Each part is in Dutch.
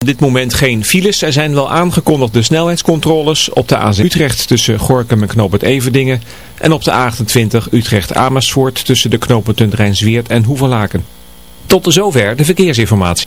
Op dit moment geen files. Er zijn wel aangekondigde snelheidscontroles op de A7 Utrecht tussen Gorkum en Knoopend Everdingen. En op de A28 Utrecht-Amersfoort tussen de knooppunten Rijnsweert en Hoevelaken. Tot zover de verkeersinformatie.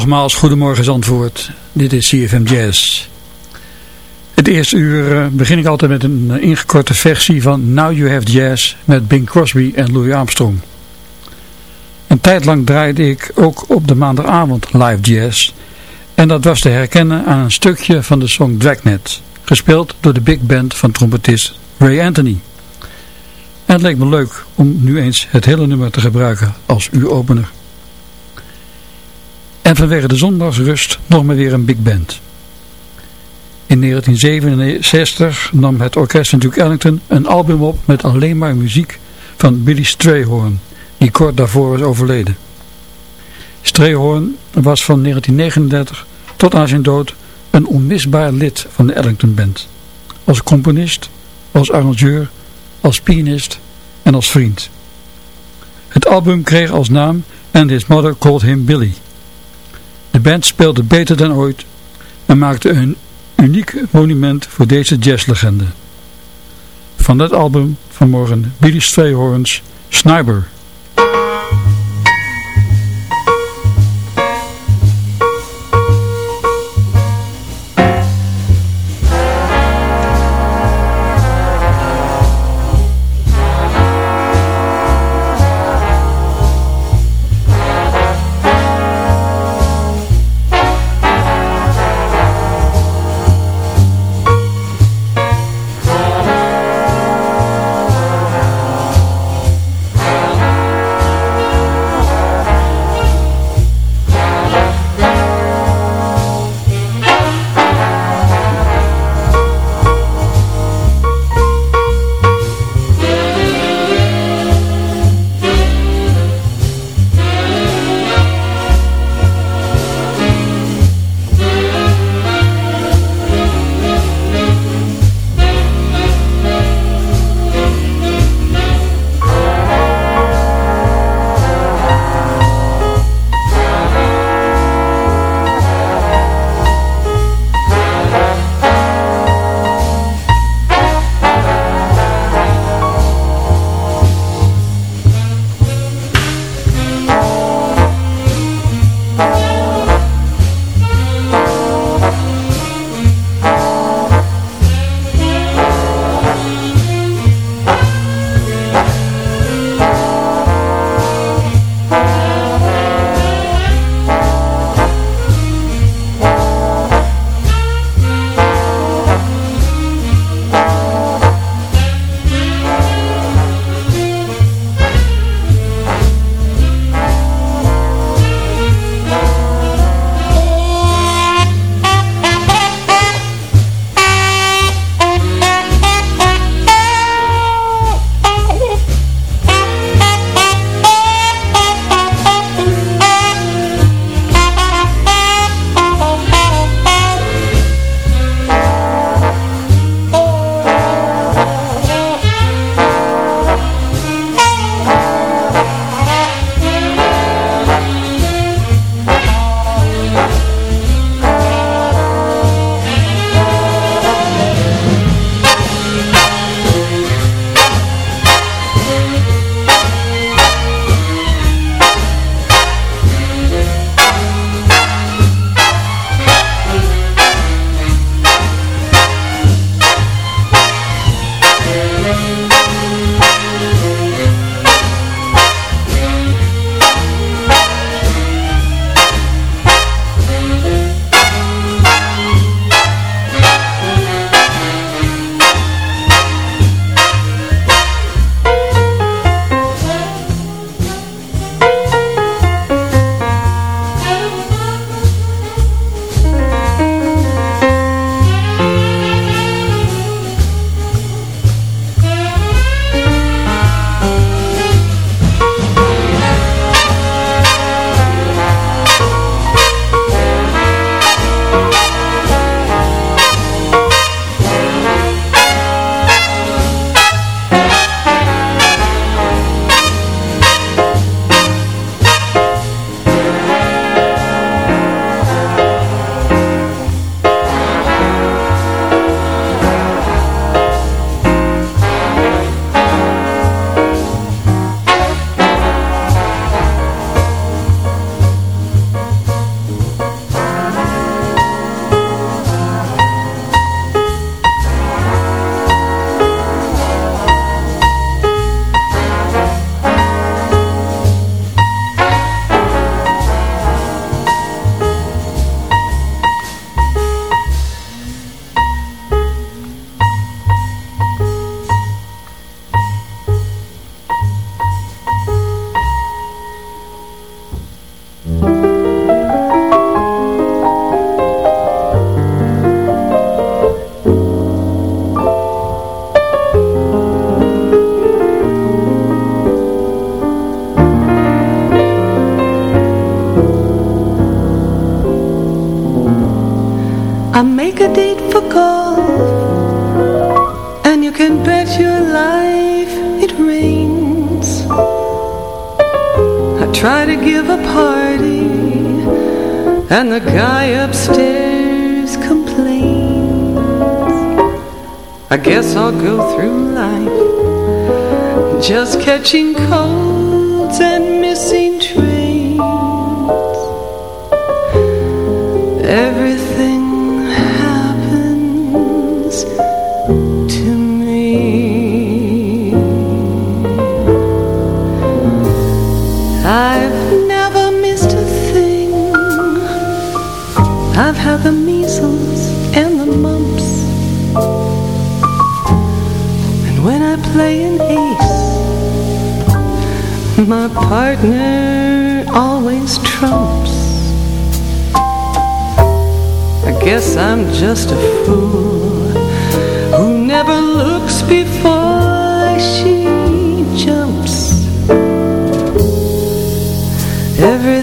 Nogmaals, goedemorgen Zandvoort. Dit is CFM Jazz. Het eerste uur eh, begin ik altijd met een eh, ingekorte versie van Now You Have Jazz met Bing Crosby en Louis Armstrong. Een tijd lang draaide ik ook op de maandagavond live jazz. En dat was te herkennen aan een stukje van de song Dragnet, gespeeld door de big band van trompetist Ray Anthony. En het leek me leuk om nu eens het hele nummer te gebruiken als uur-opener. En vanwege de zondagsrust nog maar weer een big band. In 1967 nam het orkest van Duke Ellington een album op met alleen maar muziek van Billy Strayhorn, die kort daarvoor was overleden. Strayhorn was van 1939 tot aan zijn dood een onmisbaar lid van de Ellington Band. Als componist, als arrangeur, als pianist en als vriend. Het album kreeg als naam And His Mother Called Him Billy. De band speelde beter dan ooit en maakte een uniek monument voor deze jazzlegende. Van dat album vanmorgen Billy Strayhorns Sniper. And the guy upstairs complains. I guess I'll go through life Just catching cold. have the measles and the mumps. And when I play an ace, my partner always trumps. I guess I'm just a fool who never looks before she jumps. Every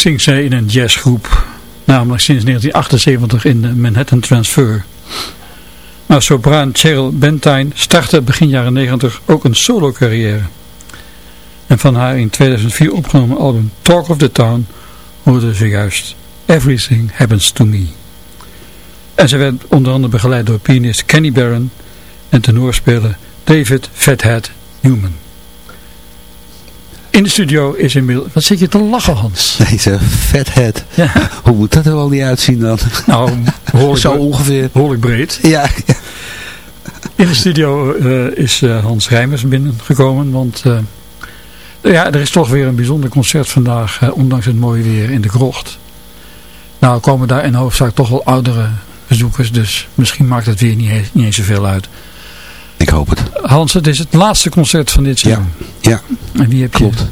zingt zij in een jazzgroep, namelijk sinds 1978 in de Manhattan Transfer. Maar sopraan Cheryl Bentine startte begin jaren 90 ook een solo carrière. En van haar in 2004 opgenomen album Talk of the Town hoorde ze juist Everything Happens to Me. En ze werd onder andere begeleid door pianist Kenny Barron en tenorspeler David Fathead Newman. In de studio is inmiddels... Wat zit je te lachen, Hans? Deze fathead. Ja. Hoe moet dat er wel niet uitzien dan? Nou, behoorlijk, Zo ongeveer. behoorlijk breed. Ja, ja. In de studio eh, is eh, Hans Rijmers binnengekomen, want eh, ja, er is toch weer een bijzonder concert vandaag, ondanks het mooie weer in de krocht. Nou komen daar in hoofdzaak toch wel oudere bezoekers, dus misschien maakt het weer niet, niet eens zoveel uit. Ik hoop het. Hans, het is het laatste concert van dit seizoen. Ja, En wie heb je, klopt.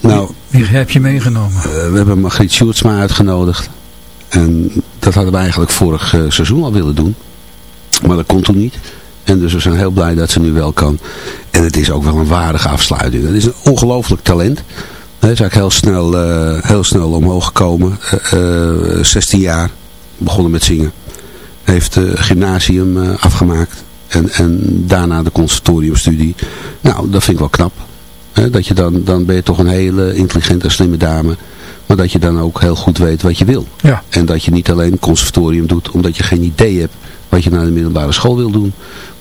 Nou, wie heb je meegenomen? eh, we hebben Margriet Sjoerdsma uitgenodigd. En dat hadden we eigenlijk vorig eh, seizoen al willen doen. Maar dat kon toen niet. En dus we zijn heel blij dat ze nu wel kan. En het is ook wel een waardige afsluiting. Het is een ongelooflijk talent. Hij is eigenlijk heel snel, eh, heel snel omhoog gekomen. Eh, eh, 16 jaar. Begonnen met zingen. Heeft gymnasium afgemaakt. En, en daarna de conservatoriumstudie. Nou, dat vind ik wel knap. Dat je dan, dan ben je toch een hele intelligente en slimme dame. Maar dat je dan ook heel goed weet wat je wil. Ja. En dat je niet alleen conservatorium doet omdat je geen idee hebt wat je naar de middelbare school wil doen.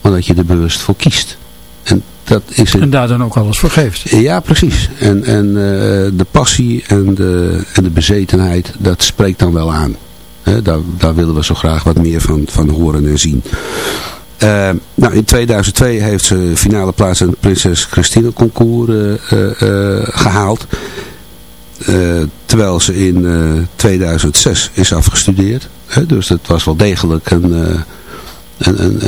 Maar dat je er bewust voor kiest. En dat is En daar dan ook alles voor geeft. Ja, precies. En, en eh, de passie en de, en de bezetenheid, dat spreekt dan wel aan. Hè, daar, daar willen we zo graag wat meer van, van horen en zien. Eh, nou, in 2002 heeft ze finale plaats aan het Prinses Christine Concours eh, eh, eh, gehaald. Eh, terwijl ze in eh, 2006 is afgestudeerd. Hè, dus het was wel degelijk een, een, een,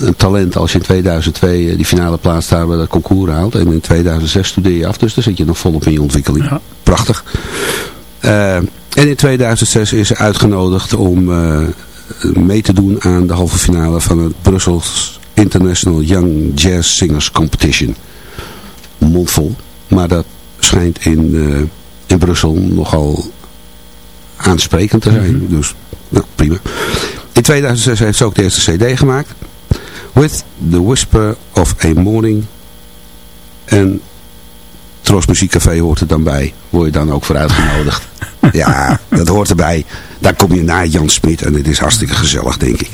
een, talent als je in 2002 die finale plaats daar bij dat concours haalt. En in 2006 studeer je af, dus dan zit je nog volop in je ontwikkeling. Ja. Prachtig. En in 2006 is ze uitgenodigd om mee te doen aan de halve finale van het Brussels International Young Jazz Singers Competition. Mondvol. Maar dat schijnt in, eh, in Brussel nogal aansprekend te zijn. Dus nou, prima. In 2006 heeft ze ook de eerste cd gemaakt. With the Whisper of a Morning. En Tros Muziekcafé hoort er dan bij. Word je dan ook voor uitgenodigd. ja, dat hoort erbij. Daar kom je na Jan Smit en het is hartstikke gezellig, denk ik.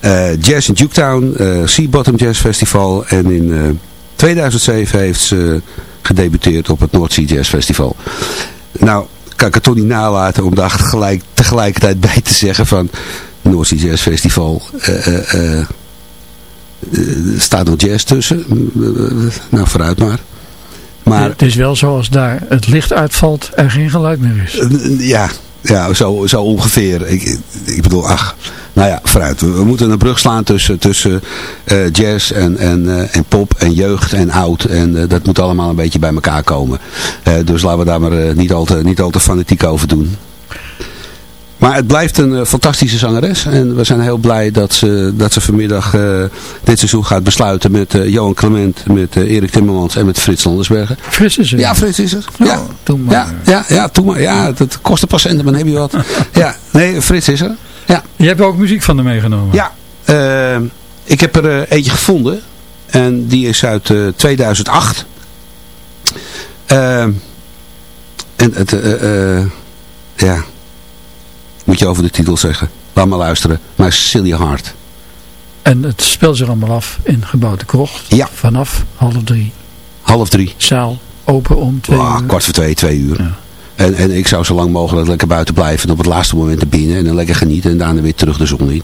Eh, Jazz in Duketown, eh Sea Bottom Jazz Festival. En in eh, 2007 heeft ze gedebuteerd op het Sea Jazz Festival. Nou, kan ik het toch niet nalaten om daar gelijk, tegelijkertijd bij te zeggen van... Sea Jazz Festival... eh, eh, eh, eh, staat nog jazz tussen. Eh, nou, vooruit maar. Maar Het is wel zoals daar het licht uitvalt, er geen geluid meer is. ja, ja zo, zo ongeveer. Ik, ik bedoel, ach, nou ja, vooruit. We, we moeten een brug slaan tussen, tussen eh, jazz en, en, eh, en pop en jeugd en oud. En eh, dat moet allemaal een beetje bij elkaar komen. Dus laten we daar maar niet, al te, niet al te fanatiek over doen. Maar het blijft een eh, fantastische zangeres. En we zijn heel blij dat ze, dat ze vanmiddag eh, dit seizoen gaat besluiten met eh, Johan Clement, met eh, Erik Timmermans en met Frits Landersbergen. Fris is er. Ja, Frits is er. Ja, doe maar. ja, ja, ja, maar. Ja, dat kost een patiënt, maar dan heb je wat. Ja, nee, Frits is er. Ja, Je hebt ook muziek van hem meegenomen. ja. eh, ik heb er eentje gevonden. En die is uit eh, 2008. Eh, en het, ja, moet je over de titel zeggen. Laat maar luisteren. Maar Silly Heart. En het speelt zich allemaal af in gebouwde krocht. Ja. Vanaf half drie. Half drie. Zaal open om twee Ah, uur. kwart voor twee, twee uur. Ja. En, en ik zou zo lang mogelijk lekker buiten blijven. En op het laatste moment er binnen. En dan lekker genieten. En daarna weer terug de zon in.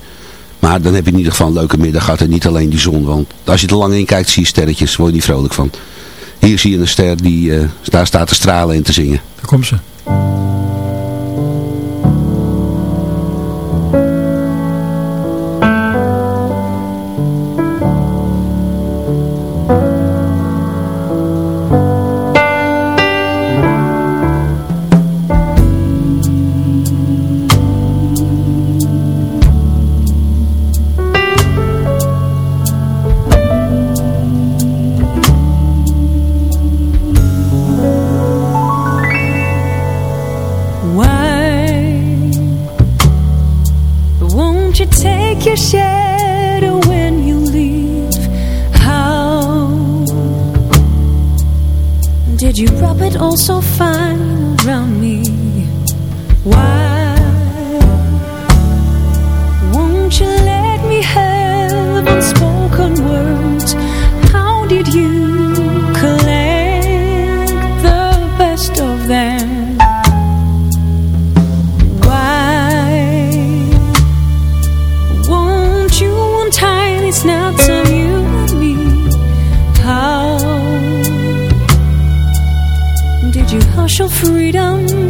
Maar dan heb je in ieder geval een leuke middag gehad. En niet alleen die zon. Want als je er lang in kijkt zie je sterretjes. Word je niet vrolijk van. Hier zie je een ster die eh, daar staat te stralen en te zingen. Daar komt ze. Could you wrap it all so fine around me? Why? freedom.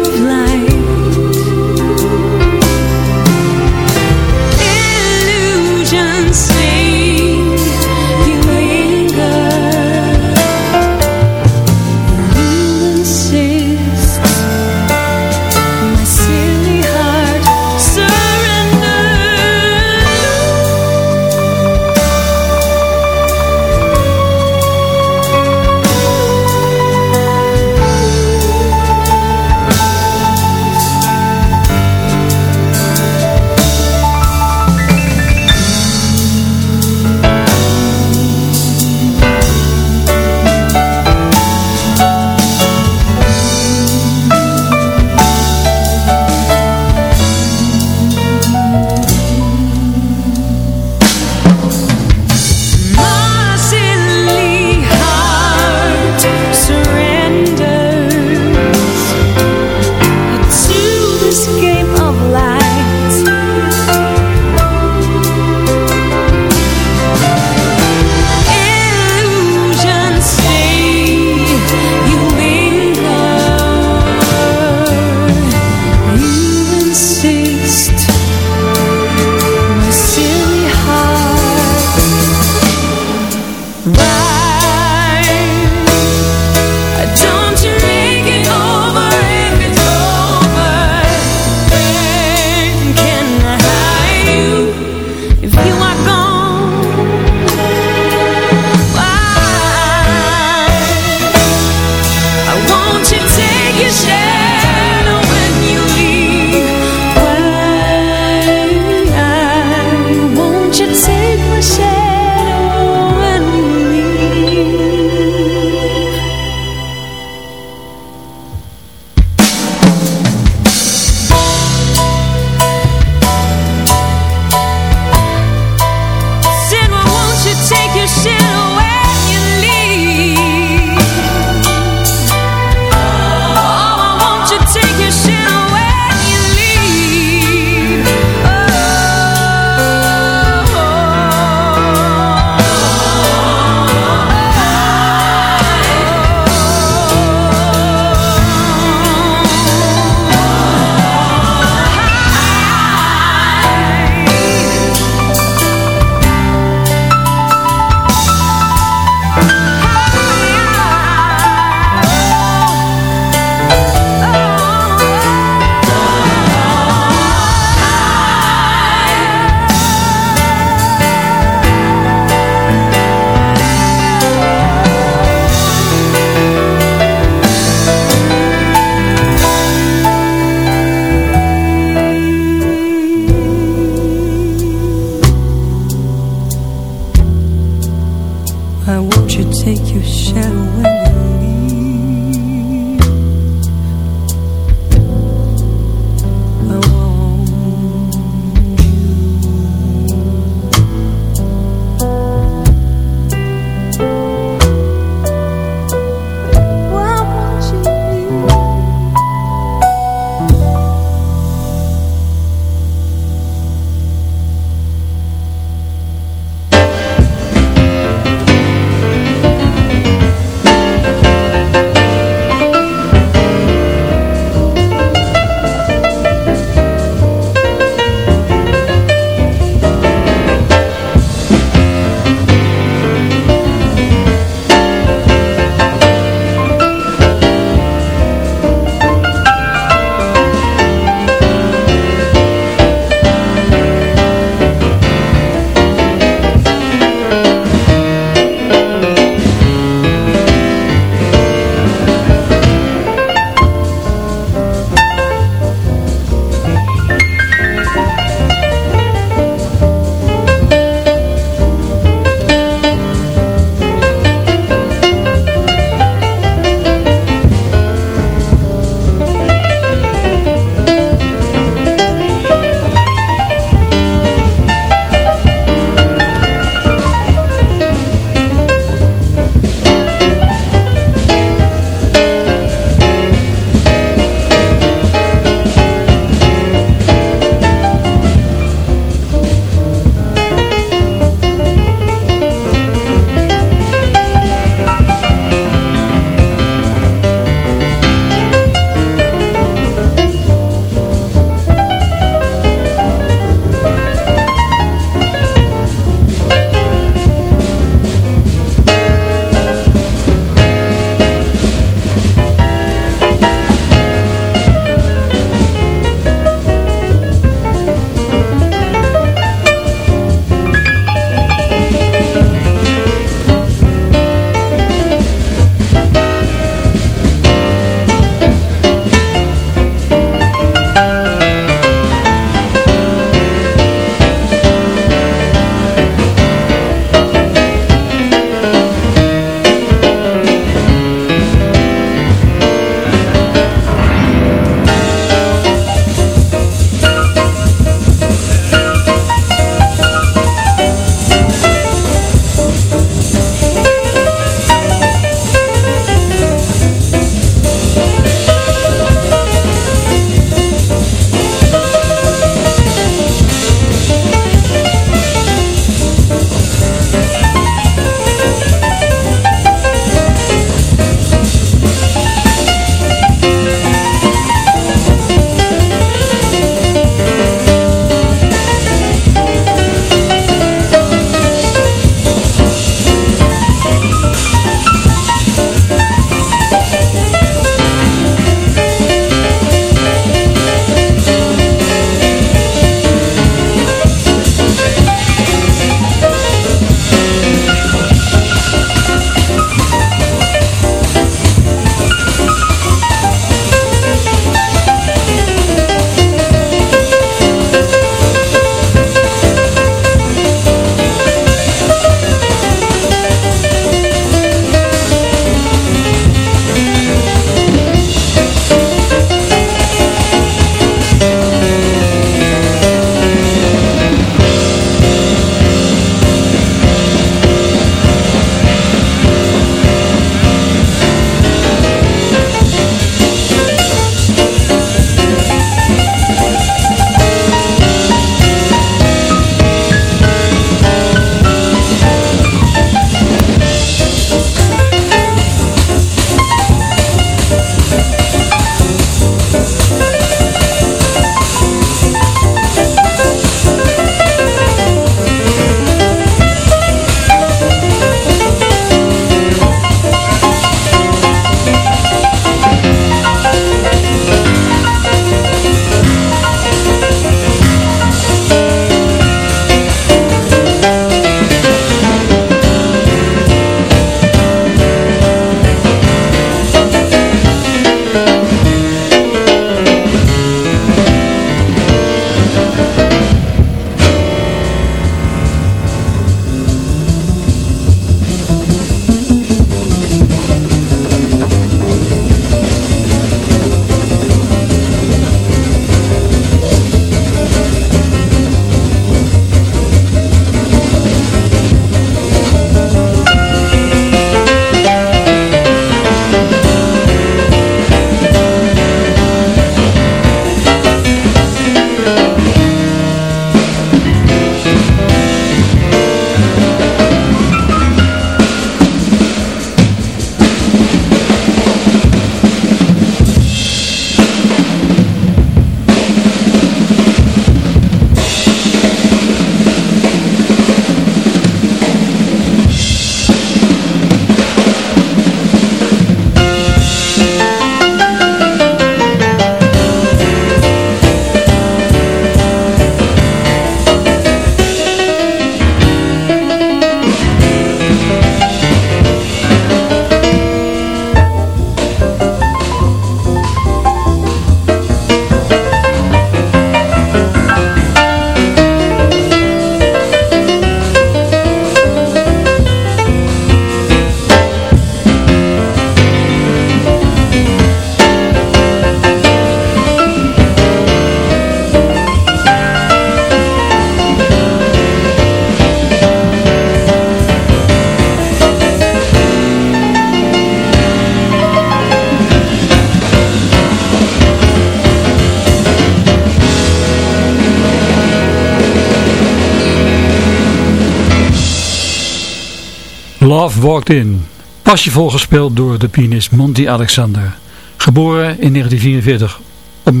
Love Walked In. Passievol gespeeld door de pianist Monty Alexander. Geboren in 1944 op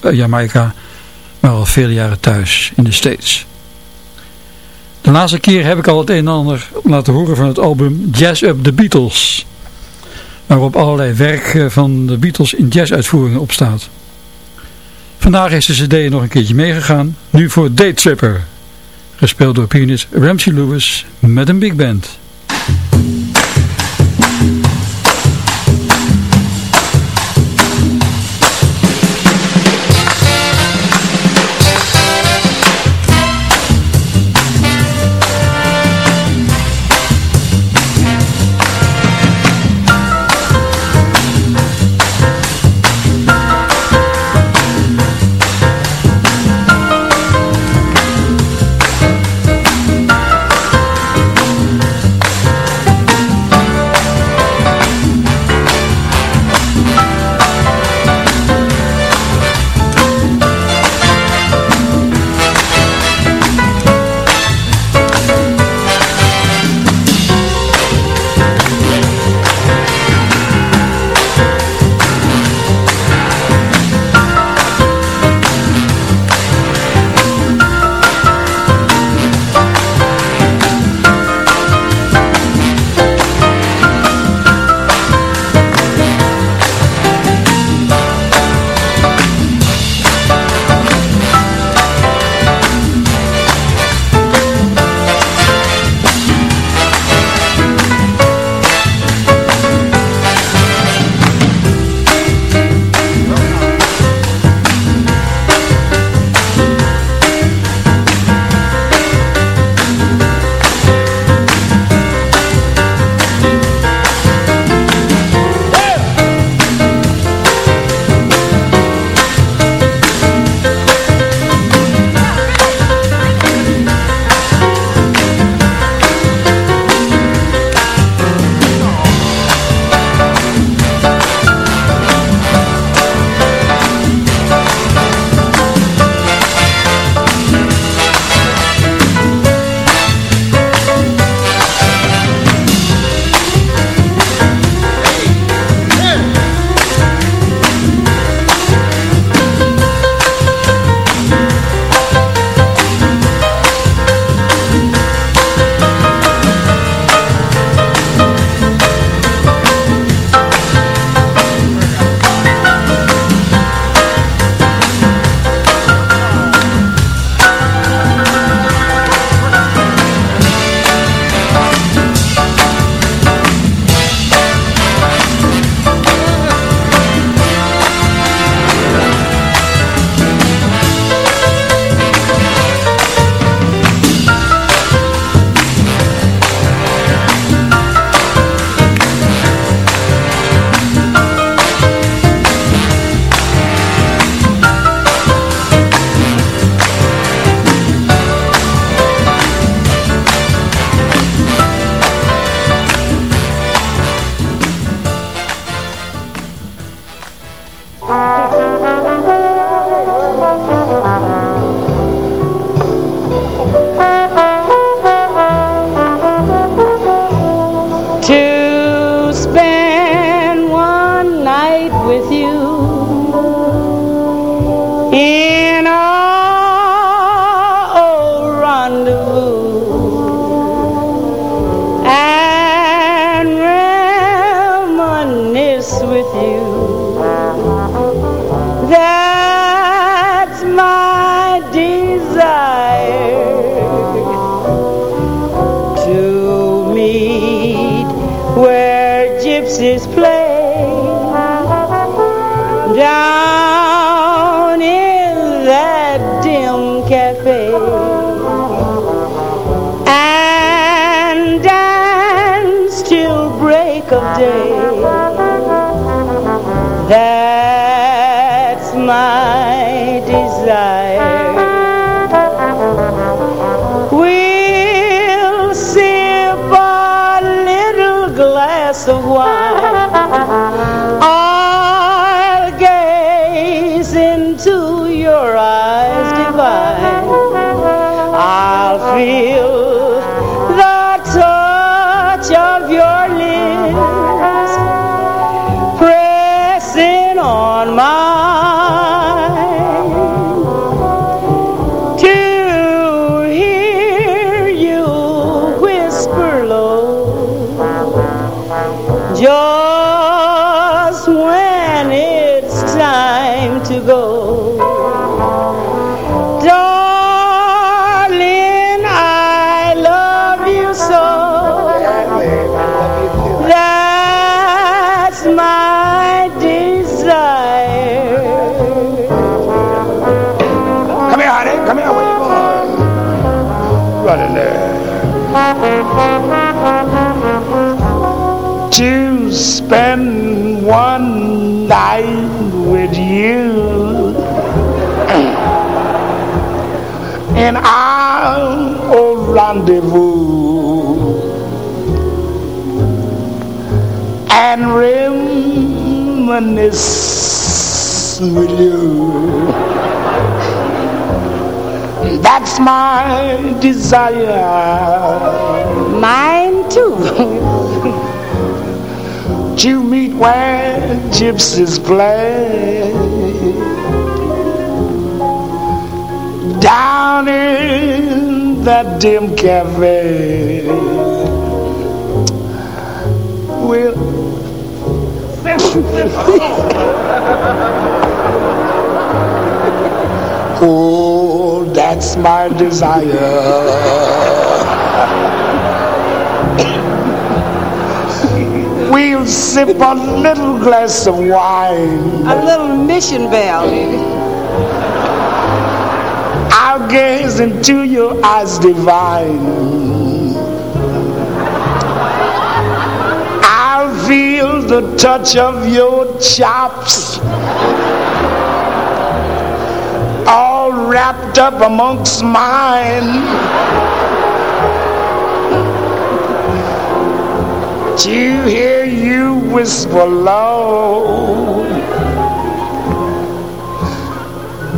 eh, Jamaica, maar al vele jaren thuis in de States. De laatste keer heb ik al het een en ander laten horen van het album Jazz Up The Beatles. Waarop allerlei werk eh, van de Beatles in jazzuitvoeringen op staat. Vandaag is de cd nog een keertje meegegaan. Nu voor Date Tripper. Gespeeld door pianist Ramsey Lewis met een big band. Spend one night with you in our old rendezvous and reminisce with you. That's my desire. Mine too. to meet where gypsies play. Down in that dim cafe. Well, oh, that's my desire. We'll sip a little glass of wine. A little mission bell. I'll gaze into your eyes divine. I'll feel the touch of your chops. All wrapped up amongst mine. Hear you whisper low.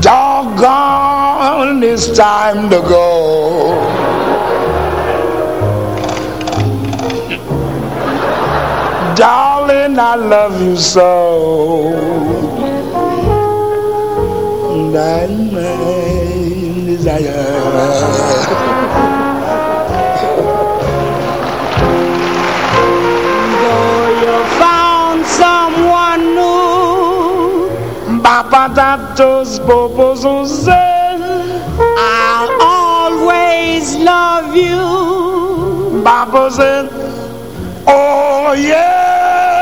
Doggone, it's time to go. Darling, I love you so. That man desire. Papadatos bobos I'll always love you. Babos Oh yes.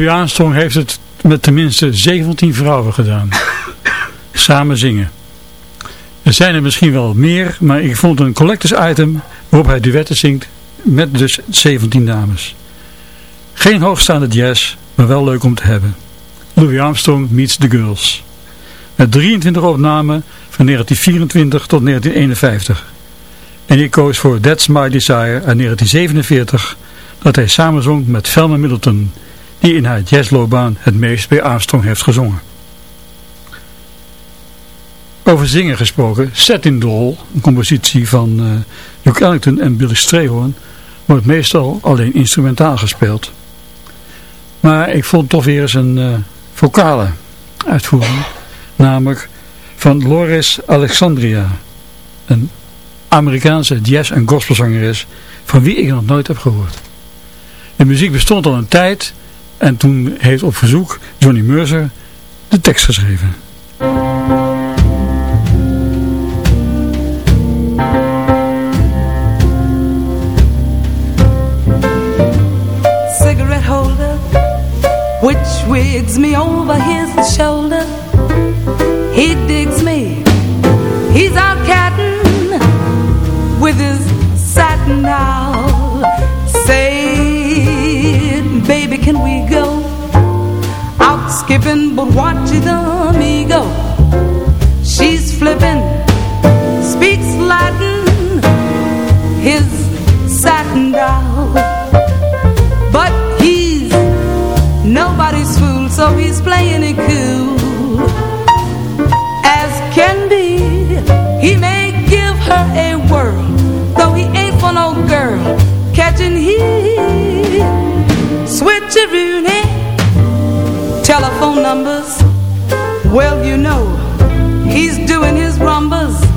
Louis Armstrong heeft het met tenminste 17 vrouwen gedaan. Samen zingen. Er zijn er misschien wel meer, maar ik vond een collectors item waarop hij duetten zingt met dus 17 dames. Geen hoogstaande jazz, maar wel leuk om te hebben. Louis Armstrong meets the girls. Met 23 opnamen van 1924 tot 1951. En ik koos voor That's My Desire uit 1947 dat hij samenzong met Velma Middleton die in haar jazzloopbaan het meest bij Armstrong heeft gezongen. Over zingen gesproken, Setting Doll, een compositie van uh, Duke Ellington en Billy Strayhorn, wordt meestal alleen instrumentaal gespeeld. Maar ik vond toch weer eens een uh, vocale uitvoering, namelijk van Loris Alexandria, een Amerikaanse jazz- en gospelzangeres van wie ik nog nooit heb gehoord. De muziek bestond al een tijd en toen heeft op verzoek Johnny Mercer de tekst geschreven. Cigarette holder Which wigs me over his shoulder He digs can we go out skipping? But watch me Rooney, telephone numbers. Well, you know, he's doing his rumbas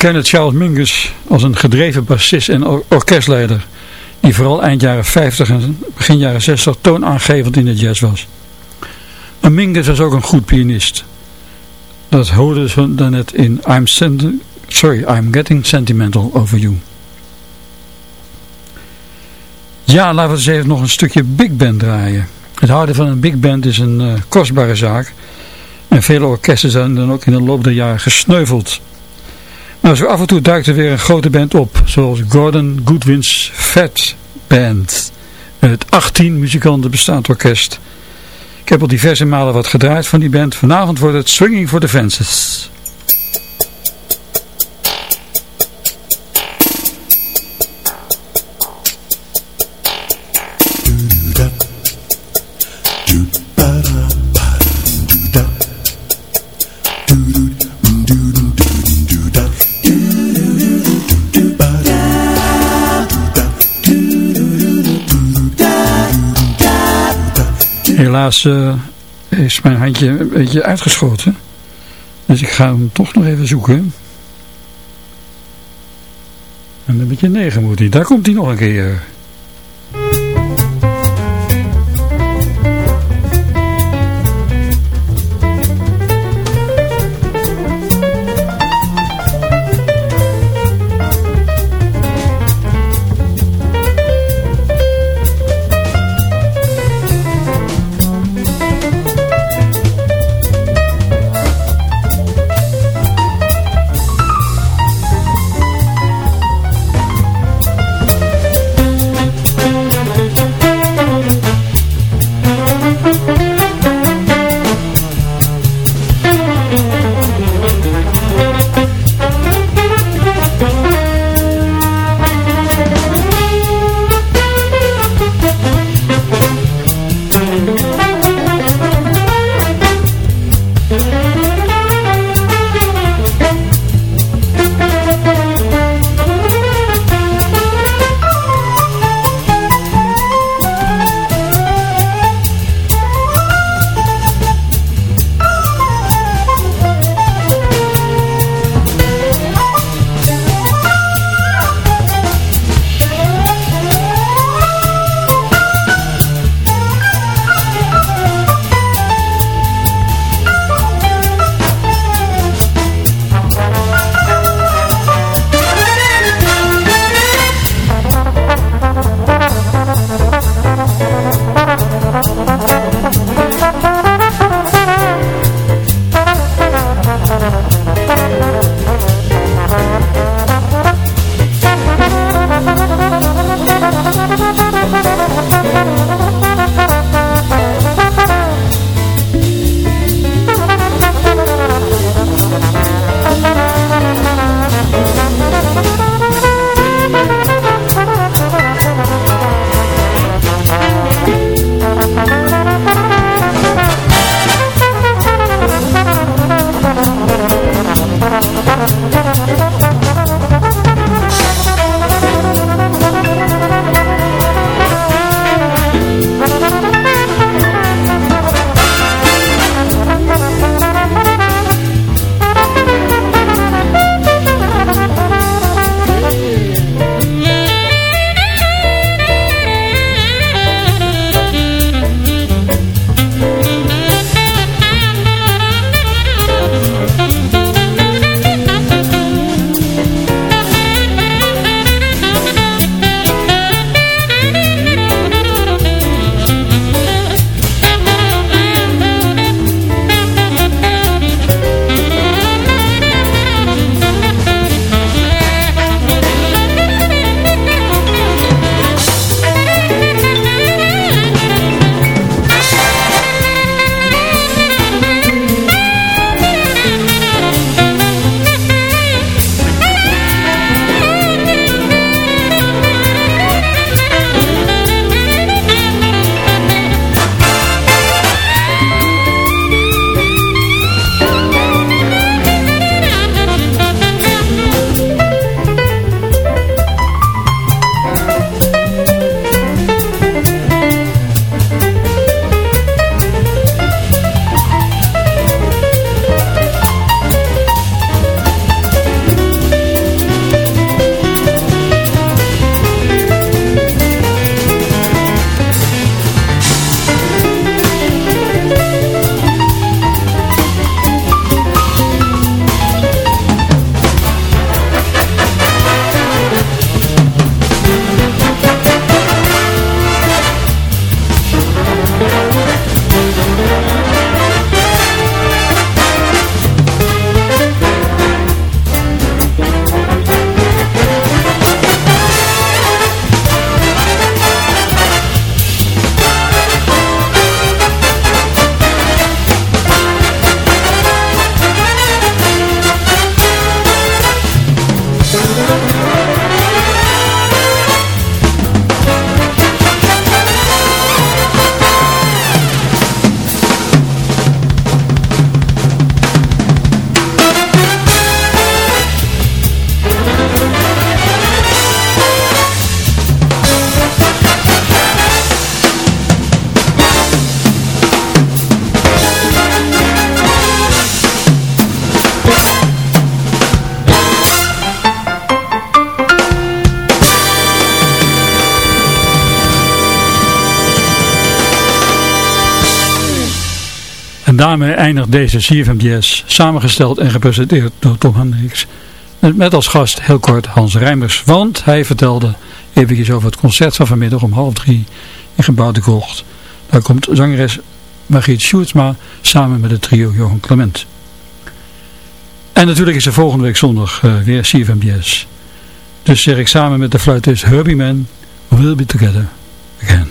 kennen Charles Mingus als een gedreven bassist en orkestleider die vooral eind jaren 50 en begin jaren 60 toonaangevend in de jazz was. Maar Mingus was ook een goed pianist. Dat hoorden ze daarnet in I'm, sorry, I'm Getting Sentimental Over You. Ja, laten we eens even nog een stukje big band draaien. Het houden van een big band is een uh, kostbare zaak. En vele orkesten zijn dan ook in de loop der jaren gesneuveld. Maar zo af en toe duikt er weer een grote band op. Zoals Gordon Goodwin's Fat Band. Het 18 muzikanten bestaand orkest. Ik heb al diverse malen wat gedraaid van die band. Vanavond wordt het Swinging for the Fences. Helaas uh, is mijn handje een beetje uitgeschoten. Dus ik ga hem toch nog even zoeken. En een beetje negen moet hij. Daar komt hij nog een keer. Daarmee eindigt deze CFM samengesteld en gepresenteerd door Tom Hendricks. Met als gast heel kort Hans Rijmers, want hij vertelde eventjes over het concert van vanmiddag om half drie in Gebouw de Kocht. Daar komt zangeres Margriet Sjoerdsma samen met het trio Johan Clement. En natuurlijk is er volgende week zondag uh, weer CFM Jazz. Dus zeg ik samen met de fluitist Herbie Man, we'll be together again.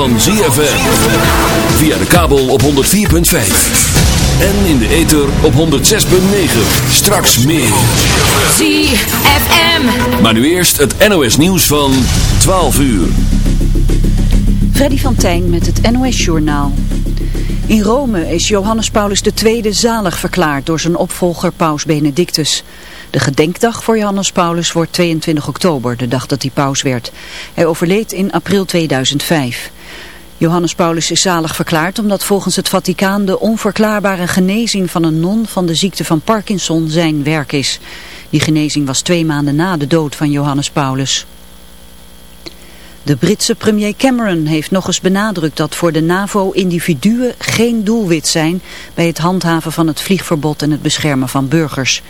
Van ZFM. Via de kabel op 104.5. En in de ether op 106.9. Straks meer. ZFM. Maar nu eerst het NOS nieuws van 12 uur. Freddy van Tijn met het NOS Journaal. In Rome is Johannes Paulus II zalig verklaard door zijn opvolger Paus Benedictus. De gedenkdag voor Johannes Paulus wordt 22 oktober, de dag dat hij paus werd. Hij overleed in april 2005. Johannes Paulus is zalig verklaard omdat volgens het Vaticaan de onverklaarbare genezing van een non van de ziekte van Parkinson zijn werk is. Die genezing was twee maanden na de dood van Johannes Paulus. De Britse premier Cameron heeft nog eens benadrukt dat voor de NAVO individuen geen doelwit zijn bij het handhaven van het vliegverbod en het beschermen van burgers.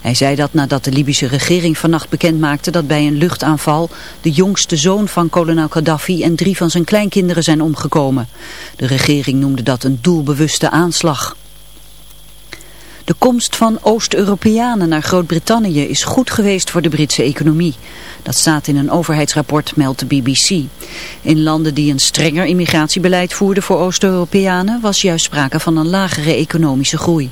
Hij zei dat nadat de Libische regering vannacht bekendmaakte dat bij een luchtaanval de jongste zoon van kolonel Gaddafi en drie van zijn kleinkinderen zijn omgekomen. De regering noemde dat een doelbewuste aanslag. De komst van Oost-Europeanen naar Groot-Brittannië is goed geweest voor de Britse economie. Dat staat in een overheidsrapport, meldt de BBC. In landen die een strenger immigratiebeleid voerden voor Oost-Europeanen was juist sprake van een lagere economische groei.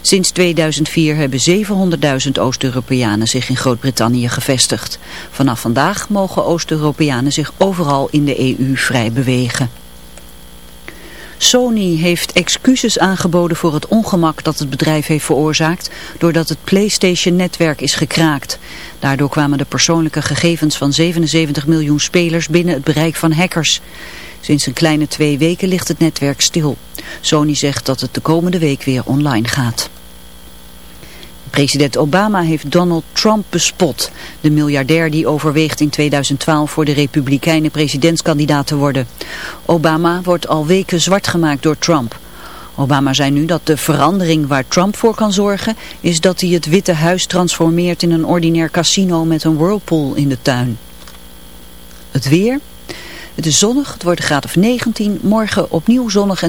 Sinds 2004 hebben 700.000 Oost-Europeanen zich in Groot-Brittannië gevestigd. Vanaf vandaag mogen Oost-Europeanen zich overal in de EU vrij bewegen. Sony heeft excuses aangeboden voor het ongemak dat het bedrijf heeft veroorzaakt doordat het PlayStation-netwerk is gekraakt. Daardoor kwamen de persoonlijke gegevens van 77 miljoen spelers binnen het bereik van hackers. Sinds een kleine twee weken ligt het netwerk stil. Sony zegt dat het de komende week weer online gaat. President Obama heeft Donald Trump bespot, de miljardair die overweegt in 2012 voor de Republikeinen presidentskandidaat te worden. Obama wordt al weken zwart gemaakt door Trump. Obama zei nu dat de verandering waar Trump voor kan zorgen is dat hij het Witte Huis transformeert in een ordinair casino met een whirlpool in de tuin. Het weer... Het is zonnig, het wordt een graad of 19, morgen opnieuw zonnig en